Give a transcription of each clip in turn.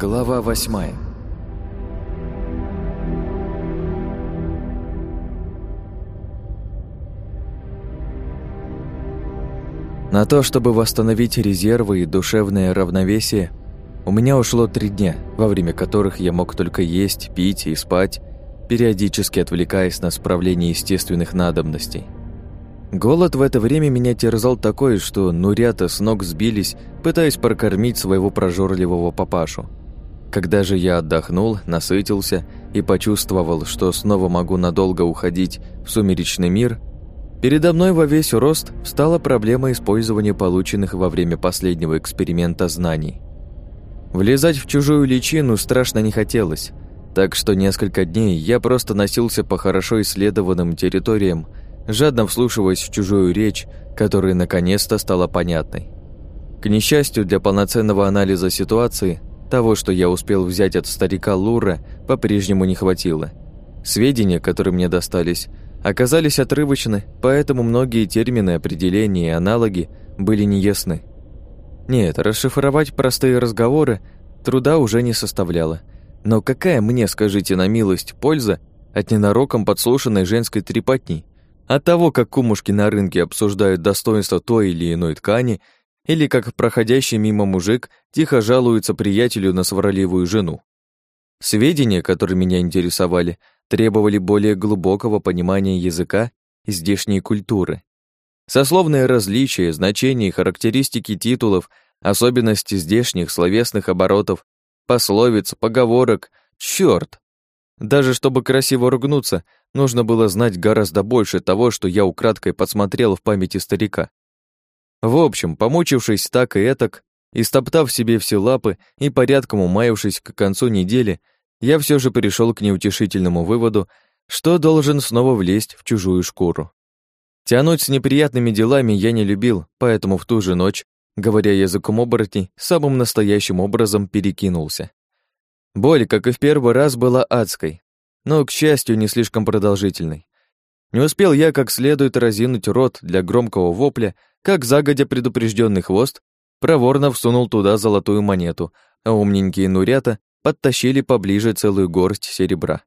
Глава восьмая На то, чтобы восстановить резервы и душевное равновесие, у меня ушло три дня, во время которых я мог только есть, пить и спать, периодически отвлекаясь на справление естественных надобностей. Голод в это время меня терзал такой, что нурята с ног сбились, пытаясь прокормить своего прожорливого папашу. Когда же я отдохнул, насытился и почувствовал, что снова могу надолго уходить в сумеречный мир, передо мной во весь рост встала проблема использования полученных во время последнего эксперимента знаний. Влезать в чужую личину страшно не хотелось, так что несколько дней я просто носился по хорошо исследованным территориям, жадно вслушиваясь в чужую речь, которая наконец-то стала понятной. К несчастью, для полноценного анализа ситуации того, что я успел взять от старика Лура, по-прежнему не хватило. Сведения, которые мне достались, оказались отрывочны, поэтому многие термины, определения и аналоги были неясны. Нет, расшифровать простые разговоры труда уже не составляло. Но какая мне, скажите на милость, польза от ненароком подслушанной женской трепотни? От того, как кумушки на рынке обсуждают достоинство той или иной ткани, или как проходящий мимо мужик тихо жалуется приятелю на сварливую жену. Сведения, которые меня интересовали, требовали более глубокого понимания языка и здешней культуры. Сословные различия, значения и характеристики титулов, особенности здешних словесных оборотов, пословиц, поговорок, чёрт! Даже чтобы красиво ругнуться, нужно было знать гораздо больше того, что я украдкой подсмотрел в памяти старика. В общем, помучившись так и этак, и стоптав себе все лапы и порядком умаявшись к концу недели, я все же пришел к неутешительному выводу, что должен снова влезть в чужую шкуру. Тянуть с неприятными делами я не любил, поэтому в ту же ночь, говоря языком оборотней, самым настоящим образом перекинулся. Боль, как и в первый раз, была адской, но, к счастью, не слишком продолжительной. Не успел я как следует разинуть рот для громкого вопля, как загодя предупрежденный хвост проворно всунул туда золотую монету, а умненькие нурята подтащили поближе целую горсть серебра.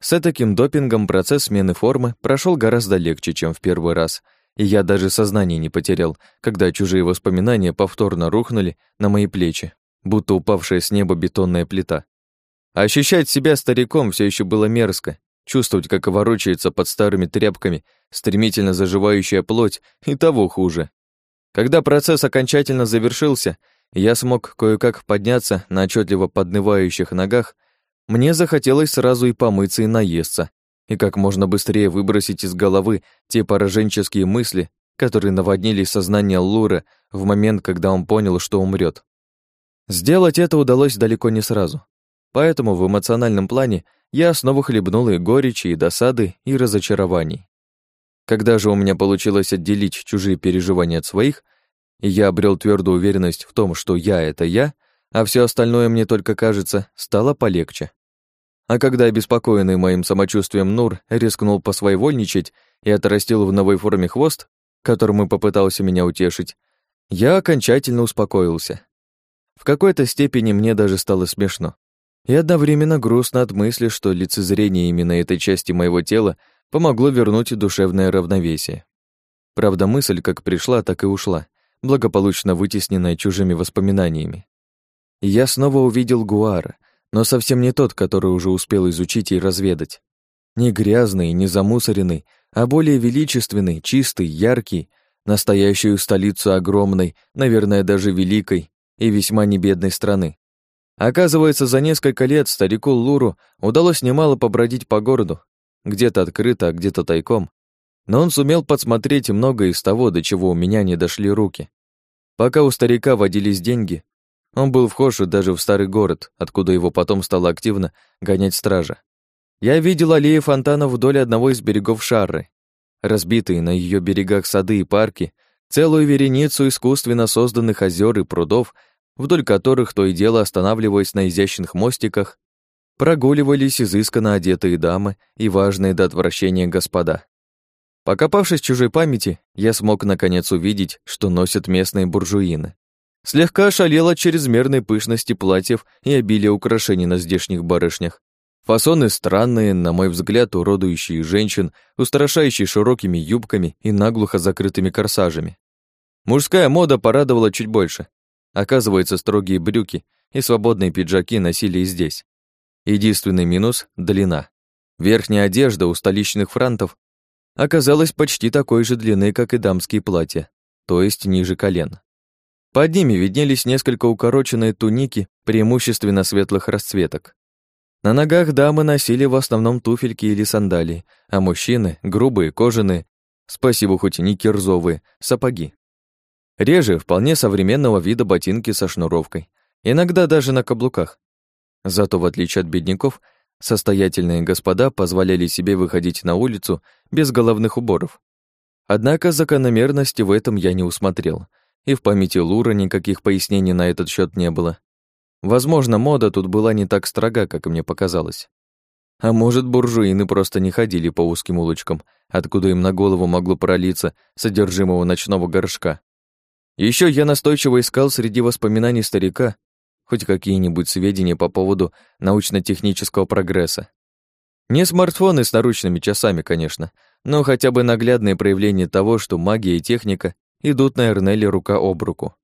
С таким допингом процесс смены формы прошел гораздо легче, чем в первый раз, и я даже сознание не потерял, когда чужие воспоминания повторно рухнули на мои плечи, будто упавшая с неба бетонная плита. Ощущать себя стариком все еще было мерзко, чувствовать, как ворочается под старыми тряпками стремительно заживающая плоть, и того хуже. Когда процесс окончательно завершился, я смог кое-как подняться на отчетливо поднывающих ногах, мне захотелось сразу и помыться, и наесться, и как можно быстрее выбросить из головы те пораженческие мысли, которые наводнили сознание Лура в момент, когда он понял, что умрет. Сделать это удалось далеко не сразу. Поэтому в эмоциональном плане я снова хлебнул и горечи, и досады, и разочарований. Когда же у меня получилось отделить чужие переживания от своих, и я обрел твердую уверенность в том, что я — это я, а все остальное мне только кажется, стало полегче. А когда обеспокоенный моим самочувствием Нур рискнул посвоевольничать и отрастил в новой форме хвост, которым и попытался меня утешить, я окончательно успокоился. В какой-то степени мне даже стало смешно и одновременно грустно от мысли, что лицезрение именно этой части моего тела помогло вернуть душевное равновесие. Правда, мысль как пришла, так и ушла, благополучно вытесненная чужими воспоминаниями. я снова увидел Гуара, но совсем не тот, который уже успел изучить и разведать. Не грязный, не замусоренный, а более величественный, чистый, яркий, настоящую столицу огромной, наверное, даже великой и весьма небедной страны. Оказывается, за несколько лет старику Луру удалось немало побродить по городу, где-то открыто, а где-то тайком. Но он сумел подсмотреть многое из того, до чего у меня не дошли руки. Пока у старика водились деньги, он был вхож даже в старый город, откуда его потом стало активно гонять стража. Я видел аллеи фонтанов вдоль одного из берегов Шарры, разбитые на ее берегах сады и парки, целую вереницу искусственно созданных озер и прудов — вдоль которых то и дело останавливаясь на изящных мостиках, прогуливались изысканно одетые дамы и важные до отвращения господа. Покопавшись в чужой памяти, я смог наконец увидеть, что носят местные буржуины. Слегка ошалел чрезмерной пышности платьев и обилия украшений на здешних барышнях. Фасоны странные, на мой взгляд, уродующие женщин, устрашающие широкими юбками и наглухо закрытыми корсажами. Мужская мода порадовала чуть больше. Оказывается, строгие брюки и свободные пиджаки носили и здесь. Единственный минус — длина. Верхняя одежда у столичных франтов оказалась почти такой же длины, как и дамские платья, то есть ниже колен. Под ними виднелись несколько укороченные туники, преимущественно светлых расцветок. На ногах дамы носили в основном туфельки или сандалии, а мужчины — грубые, кожаные, спасибо хоть не кирзовые, сапоги. Реже вполне современного вида ботинки со шнуровкой, иногда даже на каблуках. Зато, в отличие от бедняков, состоятельные господа позволяли себе выходить на улицу без головных уборов. Однако закономерности в этом я не усмотрел — и в памяти Лура никаких пояснений на этот счет не было. Возможно, мода тут была не так строга, как мне показалось. А может, буржуины просто не ходили по узким улочкам, откуда им на голову могло пролиться содержимого ночного горшка. Еще я настойчиво искал среди воспоминаний старика хоть какие-нибудь сведения по поводу научно-технического прогресса. Не смартфоны с наручными часами, конечно, но хотя бы наглядные проявления того, что магия и техника идут на Эрнеле рука об руку.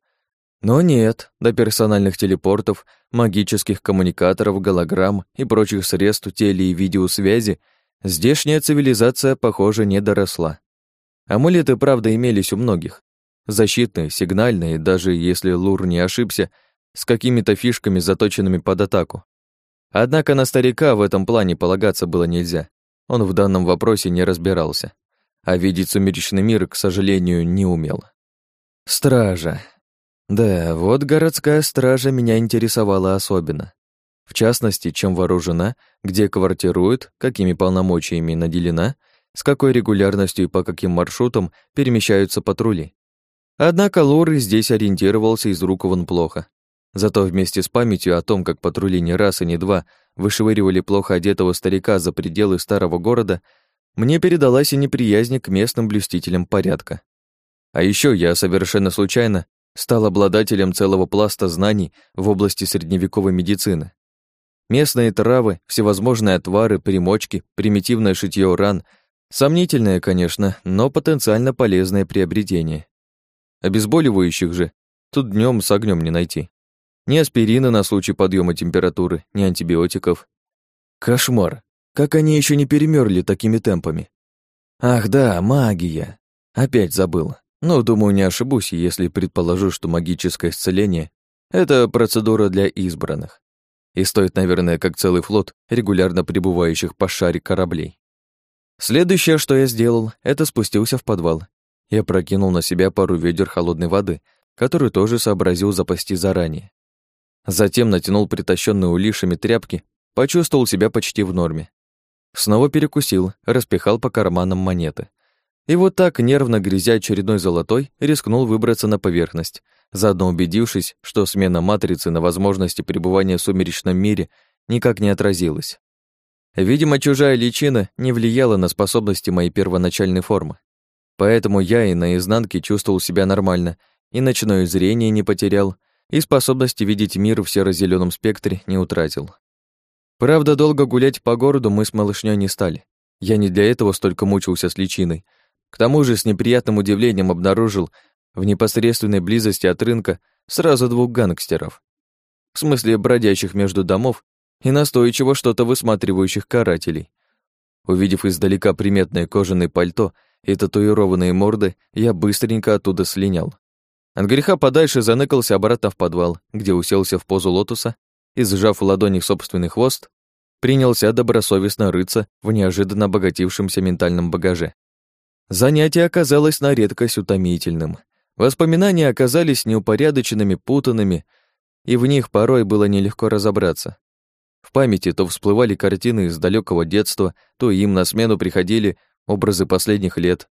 Но нет, до персональных телепортов, магических коммуникаторов, голограмм и прочих средств теле- и видеосвязи здешняя цивилизация, похоже, не доросла. Амулеты, правда, имелись у многих. Защитные, сигнальные, даже если Лур не ошибся, с какими-то фишками, заточенными под атаку. Однако на старика в этом плане полагаться было нельзя. Он в данном вопросе не разбирался а видеть сумеречный мир, к сожалению, не умел. Стража. Да, вот городская стража меня интересовала особенно. В частности, чем вооружена, где квартирует, какими полномочиями наделена, с какой регулярностью и по каким маршрутам перемещаются патрули. Однако Лоры здесь ориентировался из рук вон плохо. Зато вместе с памятью о том, как патрули не раз и не два вышвыривали плохо одетого старика за пределы старого города, мне передалась и неприязнь к местным блюстителям порядка. А еще я совершенно случайно стал обладателем целого пласта знаний в области средневековой медицины. Местные травы, всевозможные отвары, примочки, примитивное шитье ран — сомнительное, конечно, но потенциально полезное приобретение. Обезболивающих же тут днем с огнем не найти. Ни аспирина на случай подъема температуры, ни антибиотиков. Кошмар. Как они еще не перемерли такими темпами? Ах да, магия. Опять забыл. Но, думаю, не ошибусь, если предположу, что магическое исцеление — это процедура для избранных. И стоит, наверное, как целый флот регулярно прибывающих по шаре кораблей. Следующее, что я сделал, это спустился в подвал. Я прокинул на себя пару ведер холодной воды, которую тоже сообразил запасти заранее. Затем натянул притащенные улишами тряпки, почувствовал себя почти в норме. Снова перекусил, распихал по карманам монеты. И вот так, нервно грязя очередной золотой, рискнул выбраться на поверхность, заодно убедившись, что смена матрицы на возможности пребывания в сумеречном мире никак не отразилась. Видимо, чужая личина не влияла на способности моей первоначальной формы. Поэтому я и на изнанке чувствовал себя нормально, и ночное зрение не потерял, и способности видеть мир в серо зеленом спектре не утратил. Правда, долго гулять по городу мы с малышней не стали. Я не для этого столько мучился с личиной. К тому же с неприятным удивлением обнаружил в непосредственной близости от рынка сразу двух гангстеров. В смысле, бродящих между домов и настойчиво что-то высматривающих карателей. Увидев издалека приметное кожаное пальто и татуированные морды, я быстренько оттуда слинял. От греха подальше заныкался обратно в подвал, где уселся в позу лотоса и, сжав в ладонях собственный хвост, принялся добросовестно рыться в неожиданно обогатившемся ментальном багаже. Занятие оказалось на редкость утомительным. Воспоминания оказались неупорядоченными, путанными, и в них порой было нелегко разобраться. В памяти то всплывали картины из далекого детства, то им на смену приходили образы последних лет.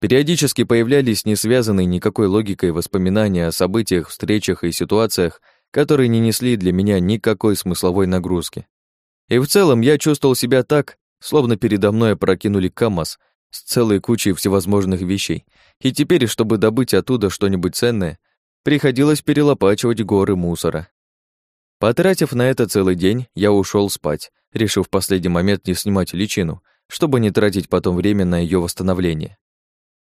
Периодически появлялись не связанные никакой логикой воспоминания о событиях, встречах и ситуациях, которые не несли для меня никакой смысловой нагрузки. И в целом я чувствовал себя так, словно передо мной опрокинули КАМАЗ с целой кучей всевозможных вещей. И теперь, чтобы добыть оттуда что-нибудь ценное, приходилось перелопачивать горы мусора. Потратив на это целый день, я ушел спать, решив в последний момент не снимать личину, чтобы не тратить потом время на ее восстановление.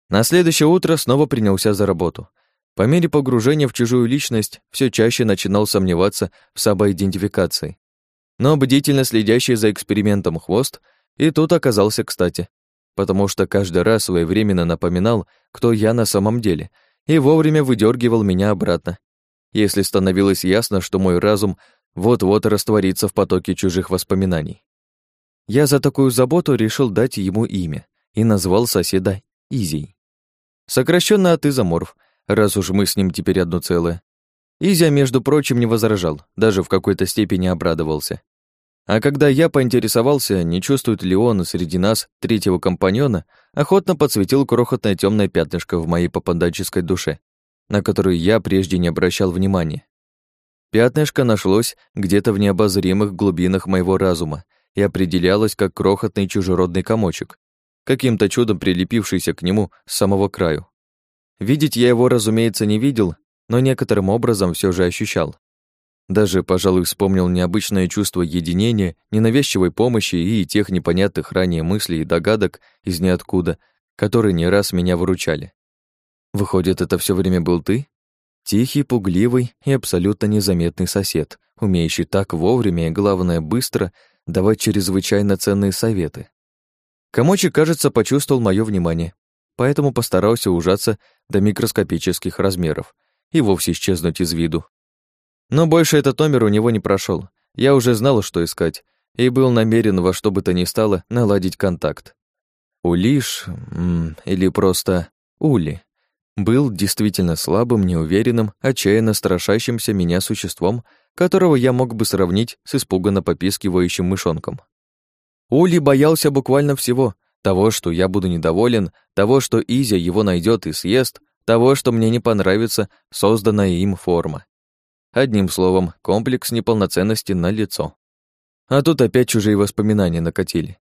На следующее утро снова принялся за работу. По мере погружения в чужую личность все чаще начинал сомневаться в самоидентификации. Но бдительно следящий за экспериментом хвост и тут оказался кстати, потому что каждый раз своевременно напоминал, кто я на самом деле, и вовремя выдергивал меня обратно, если становилось ясно, что мой разум вот-вот растворится в потоке чужих воспоминаний. Я за такую заботу решил дать ему имя и назвал соседа Изей. Сокращенно от изоморф, раз уж мы с ним теперь одно целое. Изя, между прочим, не возражал, даже в какой-то степени обрадовался. А когда я поинтересовался, не чувствует ли он среди нас третьего компаньона, охотно подсветил крохотное темное пятнышко в моей попаданческой душе, на которую я прежде не обращал внимания. Пятнышко нашлось где-то в необозримых глубинах моего разума и определялось как крохотный чужеродный комочек, каким-то чудом прилепившийся к нему с самого краю. Видеть я его, разумеется, не видел, но некоторым образом все же ощущал. Даже, пожалуй, вспомнил необычное чувство единения, ненавязчивой помощи и тех непонятных ранее мыслей и догадок из ниоткуда, которые не раз меня выручали. Выходит, это все время был ты? Тихий, пугливый и абсолютно незаметный сосед, умеющий так вовремя и, главное, быстро давать чрезвычайно ценные советы. Комочек, кажется, почувствовал мое внимание, поэтому постарался ужаться до микроскопических размеров и вовсе исчезнуть из виду. Но больше этот номер у него не прошел. Я уже знал, что искать, и был намерен во что бы то ни стало наладить контакт. Улиш, или просто Ули, был действительно слабым, неуверенным, отчаянно страшащимся меня существом, которого я мог бы сравнить с испуганно попискивающим мышонком. Ули боялся буквально всего. Того, что я буду недоволен, того, что Изя его найдет и съест, того, что мне не понравится созданная им форма. Одним словом, комплекс неполноценности на лицо. А тут опять чужие воспоминания накатили.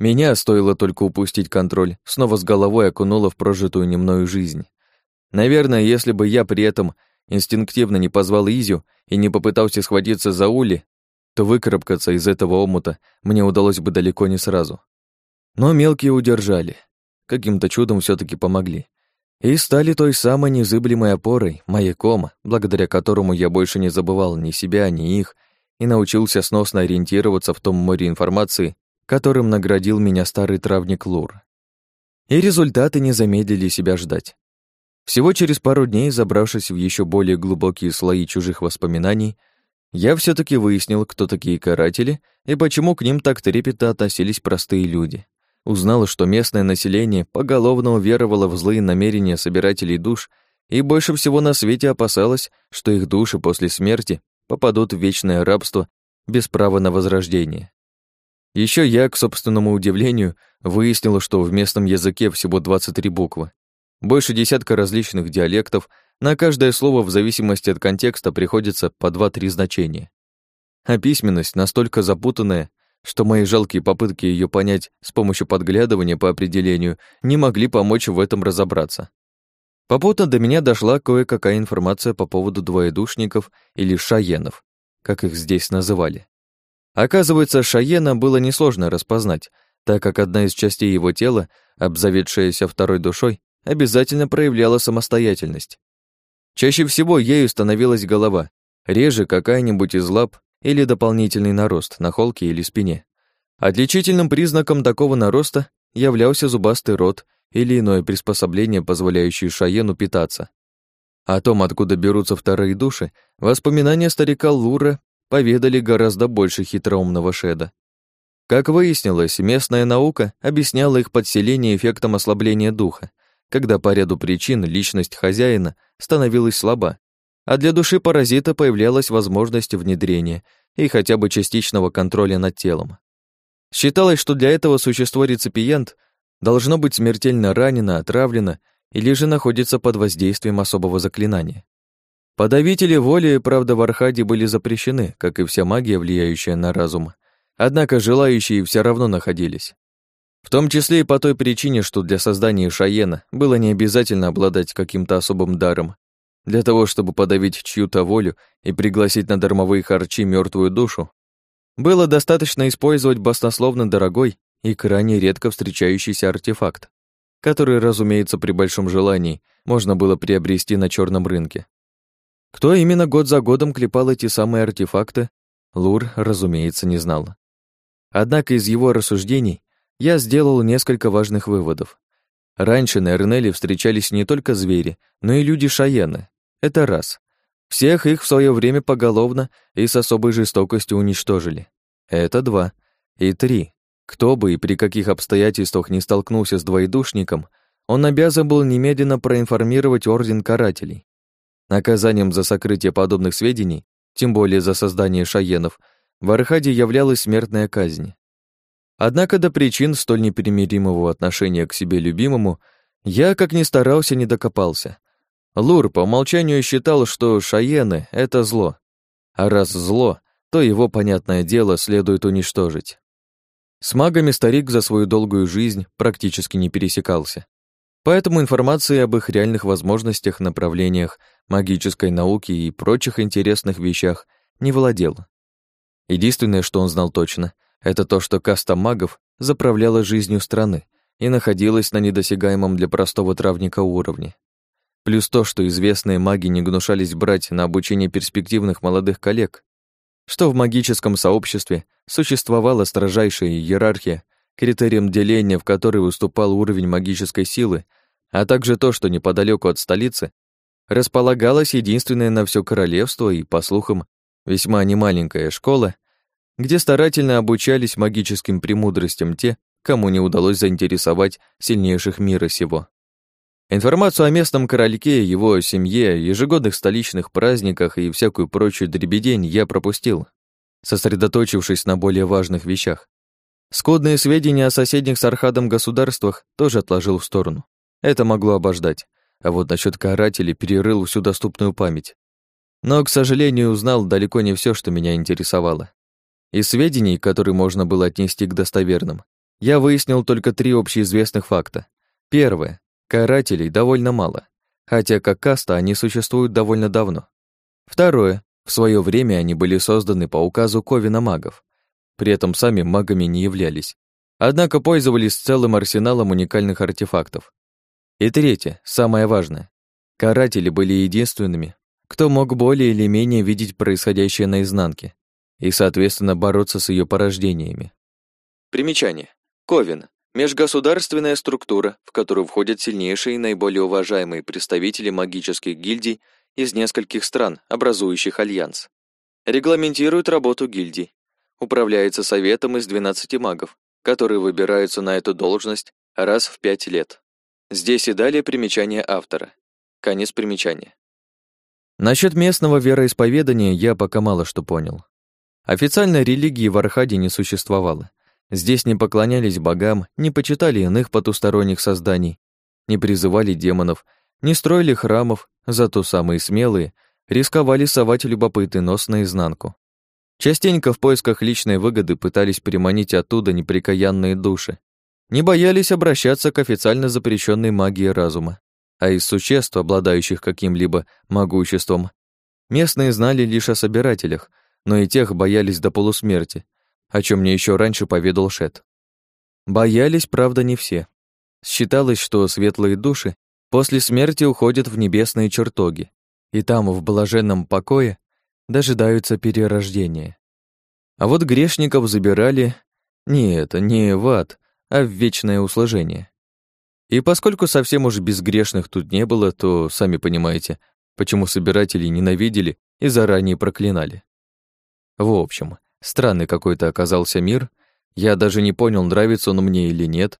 Меня, стоило только упустить контроль, снова с головой окунуло в прожитую немною жизнь. Наверное, если бы я при этом инстинктивно не позвал Изю и не попытался схватиться за Ули, то выкарабкаться из этого омута мне удалось бы далеко не сразу. Но мелкие удержали. Каким-то чудом все таки помогли. И стали той самой незыблемой опорой, маяком, благодаря которому я больше не забывал ни себя, ни их, и научился сносно ориентироваться в том море информации, которым наградил меня старый травник Лур. И результаты не замедлили себя ждать. Всего через пару дней, забравшись в еще более глубокие слои чужих воспоминаний, я все таки выяснил, кто такие каратели и почему к ним так трепетно относились простые люди. Узнал, что местное население поголовно уверовало в злые намерения собирателей душ и больше всего на свете опасалось, что их души после смерти попадут в вечное рабство без права на возрождение. Еще я, к собственному удивлению, выяснил, что в местном языке всего 23 буквы. Больше десятка различных диалектов — на каждое слово в зависимости от контекста приходится по два-три значения. А письменность настолько запутанная, что мои жалкие попытки ее понять с помощью подглядывания по определению не могли помочь в этом разобраться. Попутно до меня дошла кое-какая информация по поводу двоедушников или шаенов, как их здесь называли. Оказывается, шаена было несложно распознать, так как одна из частей его тела, обзаведшаяся второй душой, обязательно проявляла самостоятельность. Чаще всего ею становилась голова, реже какая-нибудь из лап или дополнительный нарост на холке или спине. Отличительным признаком такого нароста являлся зубастый рот или иное приспособление, позволяющее шаену питаться. О том, откуда берутся вторые души, воспоминания старика Лура поведали гораздо больше хитроумного Шеда. Как выяснилось, местная наука объясняла их подселение эффектом ослабления духа, когда по ряду причин личность хозяина становилась слаба, а для души паразита появлялась возможность внедрения и хотя бы частичного контроля над телом. Считалось, что для этого существо-реципиент должно быть смертельно ранено, отравлено или же находится под воздействием особого заклинания. Подавители воли, правда, в Архаде были запрещены, как и вся магия, влияющая на разум. Однако желающие все равно находились. В том числе и по той причине, что для создания Шаена было не обязательно обладать каким-то особым даром. Для того, чтобы подавить чью-то волю и пригласить на дармовые харчи мертвую душу, было достаточно использовать баснословно дорогой и крайне редко встречающийся артефакт, который, разумеется, при большом желании можно было приобрести на черном рынке. Кто именно год за годом клепал эти самые артефакты, Лур, разумеется, не знал. Однако из его рассуждений я сделал несколько важных выводов. Раньше на Эрнеле встречались не только звери, но и люди Шаены. Это раз. Всех их в свое время поголовно и с особой жестокостью уничтожили. Это два. И три. Кто бы и при каких обстоятельствах не столкнулся с двоедушником, он обязан был немедленно проинформировать Орден Карателей. Наказанием за сокрытие подобных сведений, тем более за создание шаенов, в Архаде являлась смертная казнь. Однако до причин столь непримиримого отношения к себе любимому я, как ни старался, не докопался. Лур по умолчанию считал, что шаены — это зло. А раз зло, то его, понятное дело, следует уничтожить. С магами старик за свою долгую жизнь практически не пересекался. Поэтому информации об их реальных возможностях, направлениях, магической науки и прочих интересных вещах не владел. Единственное, что он знал точно, это то, что каста магов заправляла жизнью страны и находилась на недосягаемом для простого травника уровне. Плюс то, что известные маги не гнушались брать на обучение перспективных молодых коллег, что в магическом сообществе существовала строжайшая иерархия, критерием деления в которой выступал уровень магической силы, а также то, что неподалеку от столицы располагалась единственная на все королевство и, по слухам, весьма немаленькая школа, где старательно обучались магическим премудростям те, кому не удалось заинтересовать сильнейших мира сего. Информацию о местном корольке, его семье, ежегодных столичных праздниках и всякую прочую дребедень я пропустил, сосредоточившись на более важных вещах. Скудные сведения о соседних с Архадом государствах тоже отложил в сторону. Это могло обождать. А вот насчет карателей перерыл всю доступную память. Но, к сожалению, узнал далеко не все, что меня интересовало. Из сведений, которые можно было отнести к достоверным, я выяснил только три общеизвестных факта. Первое. Карателей довольно мало, хотя как каста они существуют довольно давно. Второе. В свое время они были созданы по указу Ковина магов. При этом сами магами не являлись. Однако пользовались целым арсеналом уникальных артефактов. И третье, самое важное. Каратели были единственными, кто мог более или менее видеть происходящее наизнанке и, соответственно, бороться с ее порождениями. Примечание. Ковен Межгосударственная структура, в которую входят сильнейшие и наиболее уважаемые представители магических гильдий из нескольких стран, образующих альянс. Регламентирует работу гильдий. Управляется советом из 12 магов, которые выбираются на эту должность раз в 5 лет. Здесь и далее примечание автора. Конец примечания. Насчет местного вероисповедания я пока мало что понял. Официальной религии в Архаде не существовало. Здесь не поклонялись богам, не почитали иных потусторонних созданий, не призывали демонов, не строили храмов, зато самые смелые рисковали совать любопытный нос наизнанку. Частенько в поисках личной выгоды пытались приманить оттуда неприкаянные души. Не боялись обращаться к официально запрещенной магии разума. А из существ, обладающих каким-либо могуществом, местные знали лишь о собирателях, но и тех боялись до полусмерти, о чем мне еще раньше поведал Шет. Боялись, правда, не все. Считалось, что светлые души после смерти уходят в небесные чертоги, и там, в блаженном покое, дожидаются перерождения. А вот грешников забирали не это, не в ад, а в вечное услажение. И поскольку совсем уж безгрешных тут не было, то, сами понимаете, почему собиратели ненавидели и заранее проклинали. В общем, Странный какой-то оказался мир. Я даже не понял, нравится он мне или нет.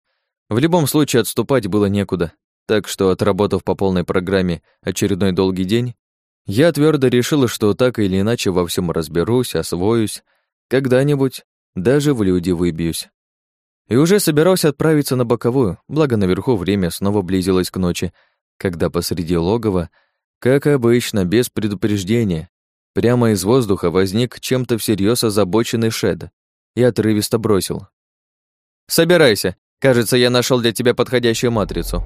В любом случае отступать было некуда, так что, отработав по полной программе очередной долгий день, я твердо решила, что так или иначе во всем разберусь, освоюсь, когда-нибудь даже в люди выбьюсь. И уже собирался отправиться на боковую, благо наверху время снова близилось к ночи, когда посреди логова, как обычно, без предупреждения, Прямо из воздуха возник чем-то всерьез озабоченный Шед и отрывисто бросил. «Собирайся. Кажется, я нашел для тебя подходящую матрицу».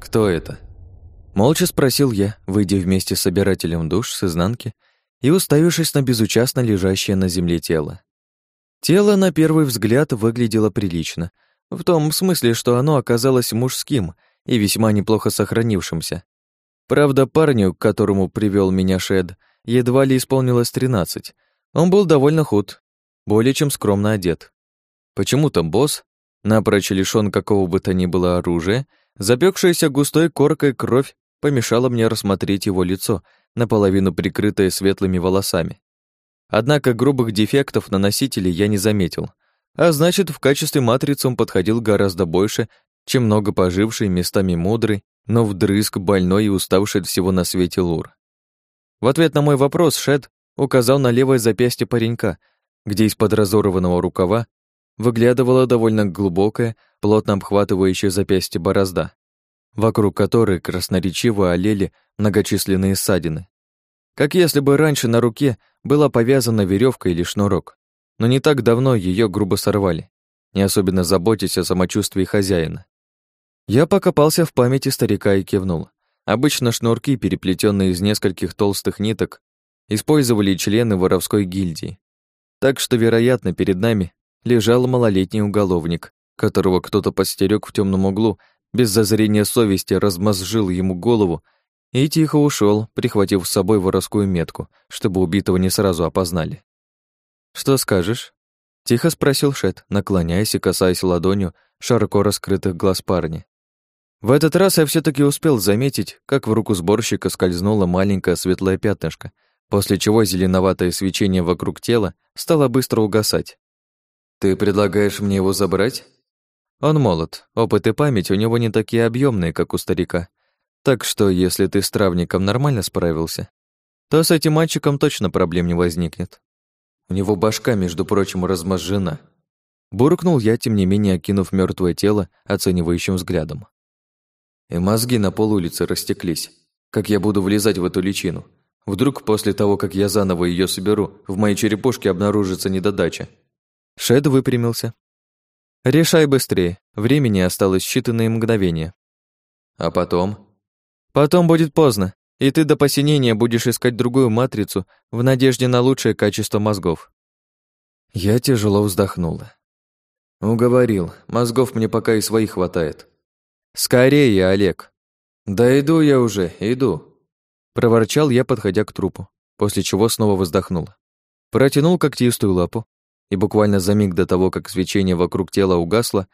«Кто это?» Молча спросил я, выйдя вместе с собирателем душ с изнанки и уставившись на безучастно лежащее на земле тело. Тело на первый взгляд выглядело прилично, в том смысле, что оно оказалось мужским и весьма неплохо сохранившимся. Правда, парню, к которому привел меня Шед, едва ли исполнилось тринадцать. Он был довольно худ, более чем скромно одет. Почему-то босс, напрочь лишён какого бы то ни было оружия, запекшаяся густой коркой кровь помешала мне рассмотреть его лицо, наполовину прикрытое светлыми волосами. Однако грубых дефектов на носителе я не заметил, а значит, в качестве матрицы он подходил гораздо больше, чем много поживший, местами мудрый, но вдрызг больной и уставший от всего на свете лур. В ответ на мой вопрос Шед указал на левое запястье паренька, где из-под разорванного рукава выглядывала довольно глубокая, плотно обхватывающая запястье борозда, вокруг которой красноречиво олели многочисленные ссадины. Как если бы раньше на руке была повязана веревка или шнурок. Но не так давно ее грубо сорвали, не особенно заботясь о самочувствии хозяина. Я покопался в памяти старика и кивнул. Обычно шнурки, переплетенные из нескольких толстых ниток, использовали члены воровской гильдии. Так что, вероятно, перед нами лежал малолетний уголовник, которого кто-то подстерег в темном углу, без зазрения совести размозжил ему голову и тихо ушел, прихватив с собой воровскую метку, чтобы убитого не сразу опознали. «Что скажешь?» — тихо спросил Шет, наклоняясь и касаясь ладонью широко раскрытых глаз парня. В этот раз я все таки успел заметить, как в руку сборщика скользнуло маленькое светлое пятнышко, после чего зеленоватое свечение вокруг тела стало быстро угасать. «Ты предлагаешь мне его забрать?» Он молод, опыт и память у него не такие объемные, как у старика, так что, если ты с травником нормально справился, то с этим мальчиком точно проблем не возникнет. У него башка, между прочим, размозжена. Буркнул я, тем не менее, окинув мертвое тело оценивающим взглядом. И мозги на пол улицы растеклись. Как я буду влезать в эту личину? Вдруг после того, как я заново ее соберу, в моей черепушке обнаружится недодача. Шед выпрямился. «Решай быстрее. Времени осталось считанные мгновения». «А потом?» Потом будет поздно, и ты до посинения будешь искать другую матрицу в надежде на лучшее качество мозгов. Я тяжело вздохнула. Уговорил, мозгов мне пока и своих хватает. Скорее, Олег. Да иду я уже, иду. Проворчал я, подходя к трупу, после чего снова вздохнул. Протянул когтистую лапу, и буквально за миг до того, как свечение вокруг тела угасло,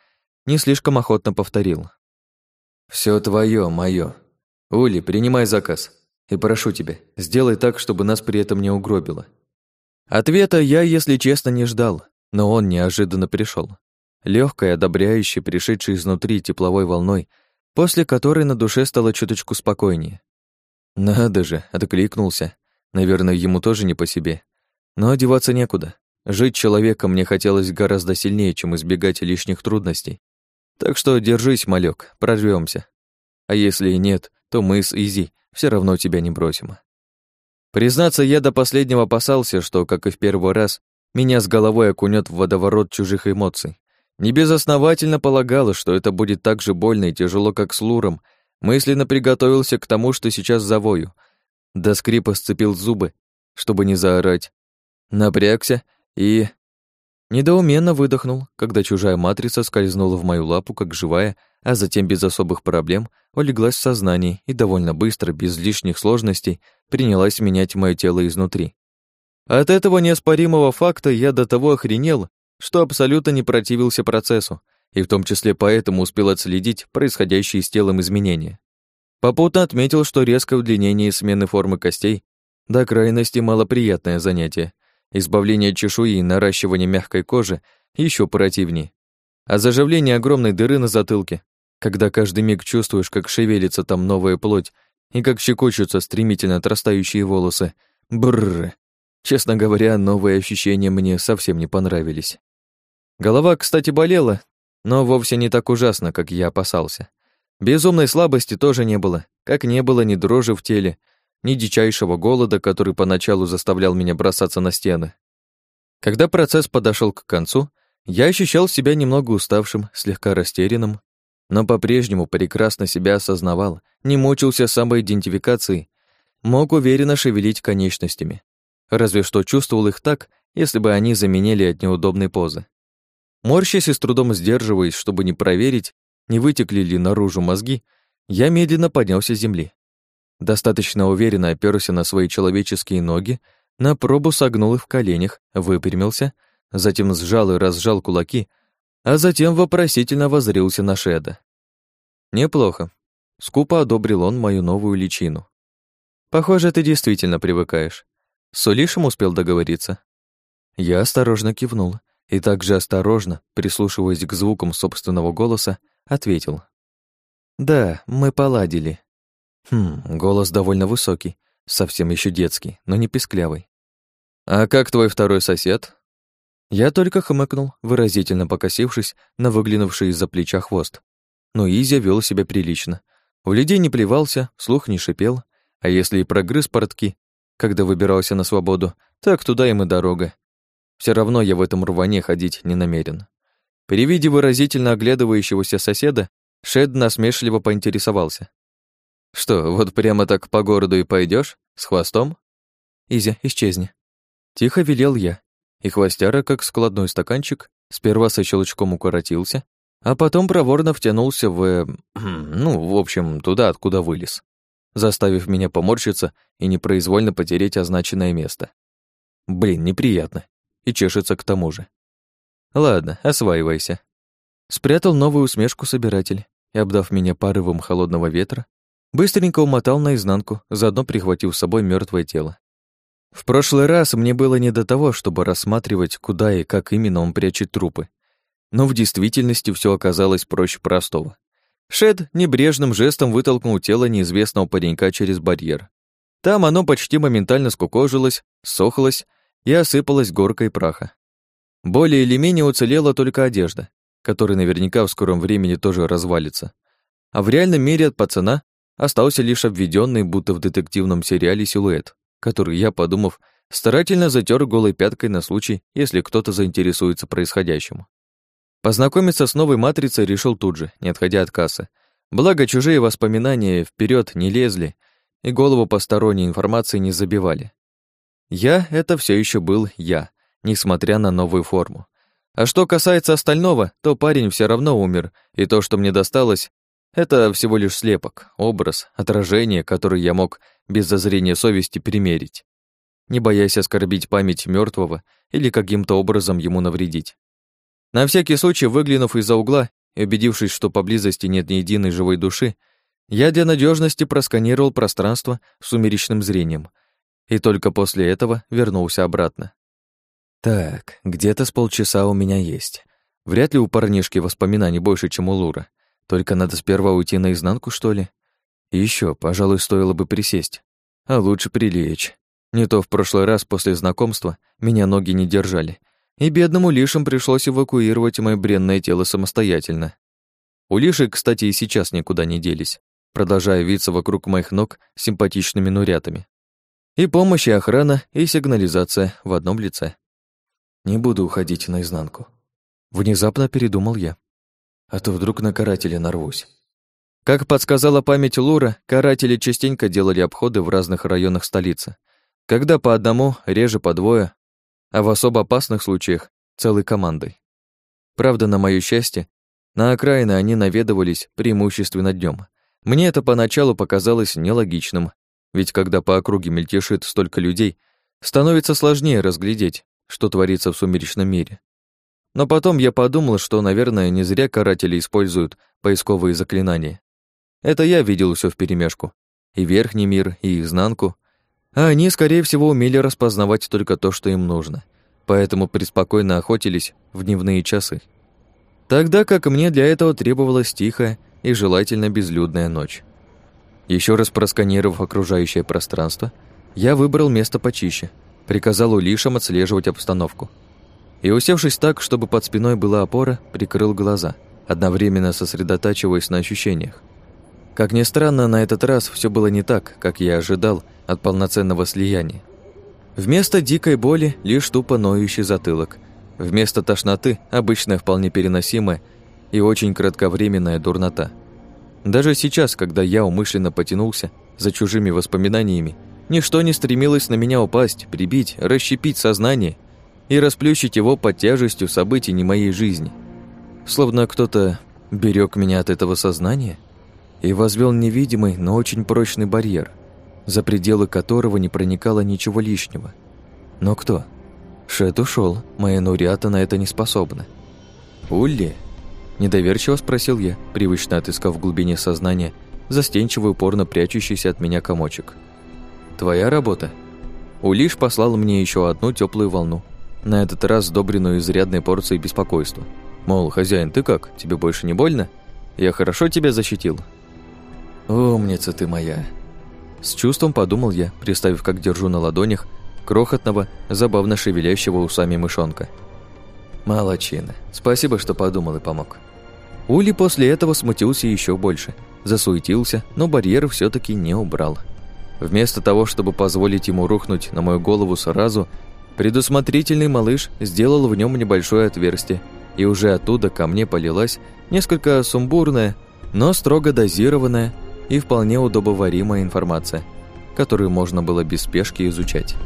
не слишком охотно повторил. Все твое, мое. «Ули, принимай заказ. И прошу тебя, сделай так, чтобы нас при этом не угробило». Ответа я, если честно, не ждал, но он неожиданно пришел. Легкий, одобряющий, пришедший изнутри тепловой волной, после которой на душе стало чуточку спокойнее. Надо же, откликнулся. Наверное, ему тоже не по себе. Но одеваться некуда. Жить человеком мне хотелось гораздо сильнее, чем избегать лишних трудностей. Так что держись, малек, прорвемся. А если и нет, то мы с Изи все равно тебя не бросим. Признаться, я до последнего опасался, что, как и в первый раз, меня с головой окунет в водоворот чужих эмоций. Небезосновательно полагала, что это будет так же больно и тяжело, как с Луром, мысленно приготовился к тому, что сейчас завою. До скрипа сцепил зубы, чтобы не заорать. Напрягся и... Недоуменно выдохнул, когда чужая матрица скользнула в мою лапу, как живая, а затем без особых проблем улеглась в сознании и довольно быстро, без лишних сложностей, принялась менять мое тело изнутри. От этого неоспоримого факта я до того охренел, что абсолютно не противился процессу, и в том числе поэтому успел отследить происходящие с телом изменения. Попутно отметил, что резкое удлинение и смены формы костей до крайности малоприятное занятие. Избавление чешуи и наращивание мягкой кожи еще противнее. А заживление огромной дыры на затылке когда каждый миг чувствуешь, как шевелится там новая плоть и как щекочутся стремительно отрастающие волосы. Бррр. Честно говоря, новые ощущения мне совсем не понравились. Голова, кстати, болела, но вовсе не так ужасно, как я опасался. Безумной слабости тоже не было, как не было ни дрожи в теле, ни дичайшего голода, который поначалу заставлял меня бросаться на стены. Когда процесс подошел к концу, я ощущал себя немного уставшим, слегка растерянным но по-прежнему прекрасно себя осознавал, не мучился самоидентификацией, мог уверенно шевелить конечностями. Разве что чувствовал их так, если бы они заменили от неудобной позы. Морщась и с трудом сдерживаясь, чтобы не проверить, не вытекли ли наружу мозги, я медленно поднялся с земли. Достаточно уверенно оперся на свои человеческие ноги, на пробу согнул их в коленях, выпрямился, затем сжал и разжал кулаки, а затем вопросительно возрился на Шеда. «Неплохо», — скупо одобрил он мою новую личину. «Похоже, ты действительно привыкаешь. С Улишем успел договориться?» Я осторожно кивнул и также осторожно, прислушиваясь к звукам собственного голоса, ответил. «Да, мы поладили». Хм, голос довольно высокий, совсем еще детский, но не писклявый. «А как твой второй сосед?» Я только хмыкнул, выразительно покосившись на выглянувший из-за плеча хвост. Но Изя вел себя прилично. В людей не плевался, слух не шипел, а если и прогрыз портки, когда выбирался на свободу, так туда им и дорога. Все равно я в этом рване ходить не намерен. При виде выразительно оглядывающегося соседа, Шед насмешливо поинтересовался. «Что, вот прямо так по городу и пойдешь С хвостом?» «Изя, исчезни». Тихо велел я, и хвостяра, как складной стаканчик, сперва со щелчком укоротился, а потом проворно втянулся в... ну, в общем, туда, откуда вылез, заставив меня поморщиться и непроизвольно потереть означенное место. Блин, неприятно и чешется к тому же. Ладно, осваивайся. Спрятал новую усмешку собиратель и, обдав меня порывом холодного ветра, быстренько умотал наизнанку, заодно прихватив с собой мертвое тело. В прошлый раз мне было не до того, чтобы рассматривать, куда и как именно он прячет трупы. Но в действительности все оказалось проще простого. Шед небрежным жестом вытолкнул тело неизвестного паренька через барьер. Там оно почти моментально скукожилось, сохлось и осыпалась горкой праха. Более или менее уцелела только одежда, которая наверняка в скором времени тоже развалится. А в реальном мире от пацана остался лишь обведенный, будто в детективном сериале, силуэт, который я, подумав, старательно затер голой пяткой на случай, если кто-то заинтересуется происходящим. Познакомиться с новой матрицей решил тут же, не отходя от кассы. Благо, чужие воспоминания вперед не лезли и голову посторонней информации не забивали. Я — это все еще был я, несмотря на новую форму. А что касается остального, то парень все равно умер, и то, что мне досталось, это всего лишь слепок, образ, отражение, который я мог без зазрения совести примерить, не боясь оскорбить память мертвого или каким-то образом ему навредить. На всякий случай, выглянув из-за угла и убедившись, что поблизости нет ни единой живой души, я для надежности просканировал пространство сумеречным зрением — и только после этого вернулся обратно. Так, где-то с полчаса у меня есть. Вряд ли у парнишки воспоминаний больше, чем у Лура. Только надо сперва уйти наизнанку, что ли? И ещё, пожалуй, стоило бы присесть. А лучше прилечь. Не то в прошлый раз после знакомства меня ноги не держали, и бедному Лишам пришлось эвакуировать моё бренное тело самостоятельно. У Лиши, кстати, и сейчас никуда не делись, продолжая виться вокруг моих ног симпатичными нурятами. И помощь, и охрана, и сигнализация в одном лице. Не буду уходить наизнанку. Внезапно передумал я. А то вдруг на карателя нарвусь. Как подсказала память Лура, каратели частенько делали обходы в разных районах столицы. Когда по одному, реже по двое, а в особо опасных случаях целой командой. Правда, на моё счастье, на окраины они наведывались преимущественно днем. Мне это поначалу показалось нелогичным, ведь когда по округе мельтешит столько людей, становится сложнее разглядеть, что творится в сумеречном мире. Но потом я подумал, что, наверное, не зря каратели используют поисковые заклинания. Это я видел все вперемешку. И верхний мир, и изнанку. А они, скорее всего, умели распознавать только то, что им нужно. Поэтому преспокойно охотились в дневные часы. Тогда как мне для этого требовалась тихая и желательно безлюдная ночь. Еще раз просканировав окружающее пространство, я выбрал место почище, приказал улишам отслеживать обстановку. И, усевшись так, чтобы под спиной была опора, прикрыл глаза, одновременно сосредотачиваясь на ощущениях. Как ни странно, на этот раз все было не так, как я ожидал от полноценного слияния. Вместо дикой боли лишь тупо ноющий затылок. Вместо тошноты обычная вполне переносимая и очень кратковременная дурнота. Даже сейчас, когда я умышленно потянулся за чужими воспоминаниями, ничто не стремилось на меня упасть, прибить, расщепить сознание и расплющить его под тяжестью событий не моей жизни. Словно кто-то берег меня от этого сознания и возвел невидимый, но очень прочный барьер, за пределы которого не проникало ничего лишнего. Но кто? Шет ушел, моя Нуриата на это не способна. «Улли?» – недоверчиво спросил я, привычно отыскав в глубине сознания застенчивый упорно прячущийся от меня комочек. «Твоя работа?» Улиш послал мне еще одну теплую волну, на этот раз сдобренную изрядной порцией беспокойства. Мол, хозяин, ты как? Тебе больше не больно? Я хорошо тебя защитил? Умница ты моя. С чувством подумал я, представив, как держу на ладонях крохотного, забавно шевелящего усами мышонка. Молодчина. Спасибо, что подумал и помог. Ули после этого смутился еще больше. Засуетился, но барьер все таки не убрал. Вместо того, чтобы позволить ему рухнуть на мою голову сразу, предусмотрительный малыш сделал в нем небольшое отверстие, и уже оттуда ко мне полилась несколько сумбурная, но строго дозированная и вполне удобоваримая информация, которую можно было без спешки изучать.